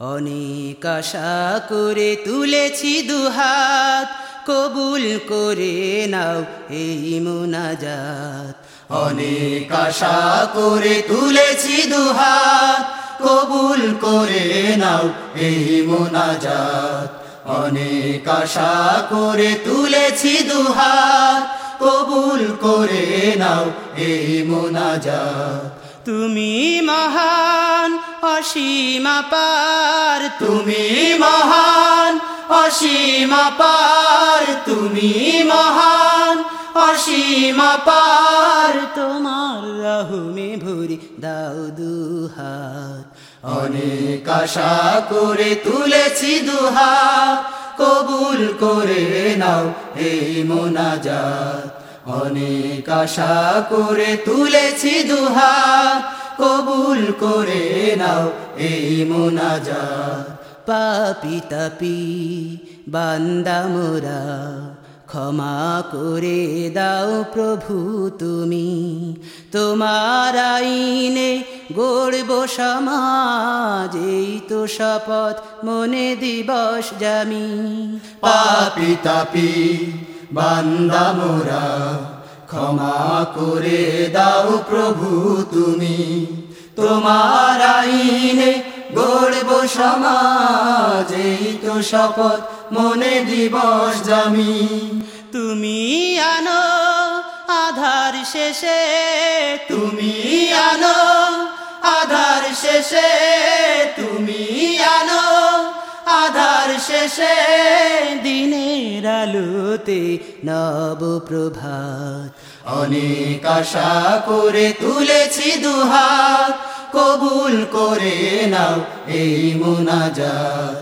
অনেক আশা করে তুলেছি দুহাত, কবুল করে নাও এই মোনাজাত। অনেক আশা করে তুলেছি দুহাত, কবুল করে নাও এই মোনাজাত। অনেক আশা করে তুলেছি দুহাত, কবুল করে নাও এই মোনাজাত। তুমি মহান, অসীমা পার তুমি মহান, অসীমা পার তুমি মহান, অসীমা পার তোমার রহুমে ভরি দাও দুহাত অনেক আশা করে তুলেছি দুহাত কবুল করে নাও এই মোনাজাত। অনেক আশা করে তুলেছি দুহাত, কবুল করে নাও এই মোনাজাত। পাপি তাপি, বান্দা মোরা, ক্ষমা করে দাও প্রভু তুমি। তোমার আইনে গড়ব সমাজ, এই তো শপথ মনে দিবস জামি। পাপি তাপি বান্দা মোরা ক্ষমা করে দাও প্রভু তুমি। তোমার আইনে গড়ব সমাজ এই তো শপথ মনে দিবস জামি। তুমি আনো আধার শেষে তুমি আনো আধার শেষে তুমি আনো শেষে দিনের আলোতে নব প্রভাত। অনেক আশা করে তুলেছি দুহাত, কবুল করে নাও এই মোনাজাত।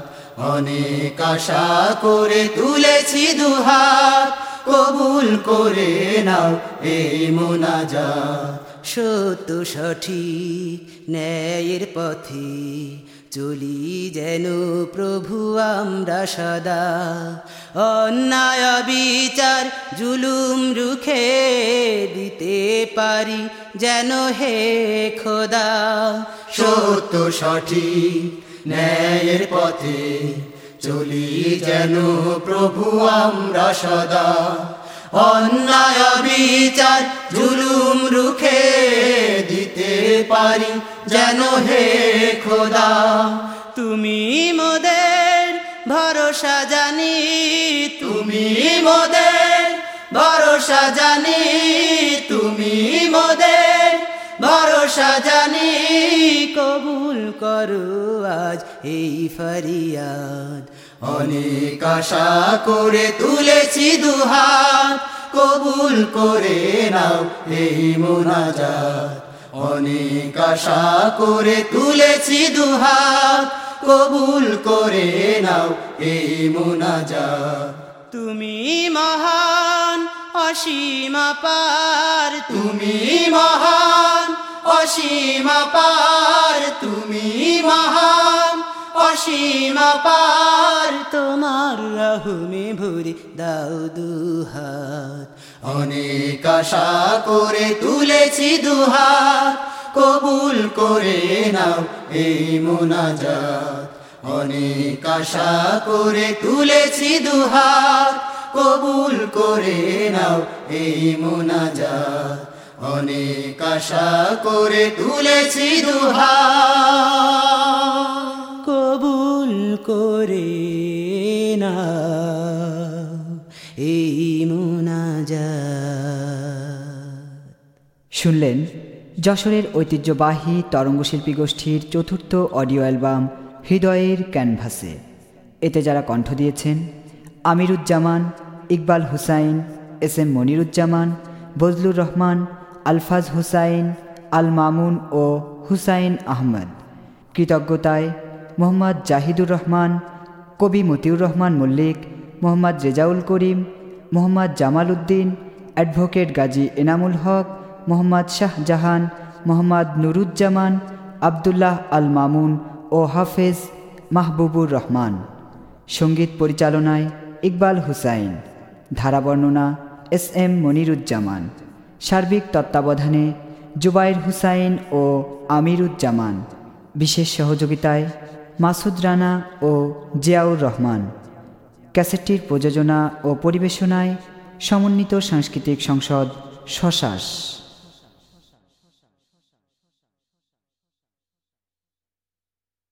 অনেক আশা করে তুলেছি দুহাত, কবুল করে নাও এই মোনাজাত। সত্য সঠিক ন্যায়ের পথে চলি যেন প্রভু আমরা সদা। অন্যায় বিচার জুলুম রুখে দিতে পারি যেন হে খোদা। সত্য, সঠিক, ন্যায়ের পথে চলি যেন প্রভু আমরা সদা। অন্যায় বিচার জুলুম রুখে পারি, যেন হে খোদা। তুমি মোদের ভরসা জানি, তুমি মোদের ভরসা জানি, তুমি মোদের ভরসা জানি। কবুল করো আজ এই ফরিয়াদ। অনেক আশা করে তুলেছি দুহাত, কবুল করে নাও এই মোনাজাত। অনেক আশা করে তুলেছি দুহা কবুল করে নাও এই যা তুমি মহান অসীমা পার তুমি মহান অসীমা পার তুমি মহান। অসীমা পার। তোমার রহুমে ভরি দাও দুহাত অনেক আশা করে তুলেছি দুহাত কবুল করে নাও এই মোনাজাত। অনেক আশা করে তুলেছি দুহাত কবুল করে নাও এই মোনাজাত। অনেক আশা করে তুলেছি দুহাত করে না, এই মুনাজাত। শুনলেন যশোরের ঐতিহ্যবাহী তরঙ্গশিল্পী গোষ্ঠীর চতুর্থ অডিও অ্যালবাম হৃদয়ের ক্যানভাসে। এতে যারা কণ্ঠ দিয়েছেন, আমিরুজ্জামান, ইকবাল হুসাইন, এস এম মনিরুজ্জামান, বজলুর রহমান, আলফাজ হুসাইন, আল মামুন ও হুসাইন আহমদ। কৃতজ্ঞতায় মোহাম্মদ জাহিদুর রহমান, কবি মতিউর রহমান মল্লিক, মোহাম্মদ রেজাউল করিম, মোহাম্মদ জামাল উদ্দিন, অ্যাডভোকেট গাজী এনামুল হক, মোহাম্মদ শাহজাহান মোহাম্মদ নুরুজ্জামান, আবদুল্লাহ আল মামুন ও হাফেজ মাহবুবুর রহমান। সংগীত পরিচালনায় ইকবাল হুসাইন। ধারা বর্ণনা এস এম মনিরুজ্জামান। সার্বিক তত্ত্বাবধানে জুবাইর হুসাইন ও আমিরুজ্জামান। বিশেষ সহযোগিতায় মাসুদ রানা ও জিয়াউর রহমান। ক্যাসেটটির প্রযোজনা ও পরিবেশনায় সমন্বিত সাংস্কৃতিক সংসদ শশাস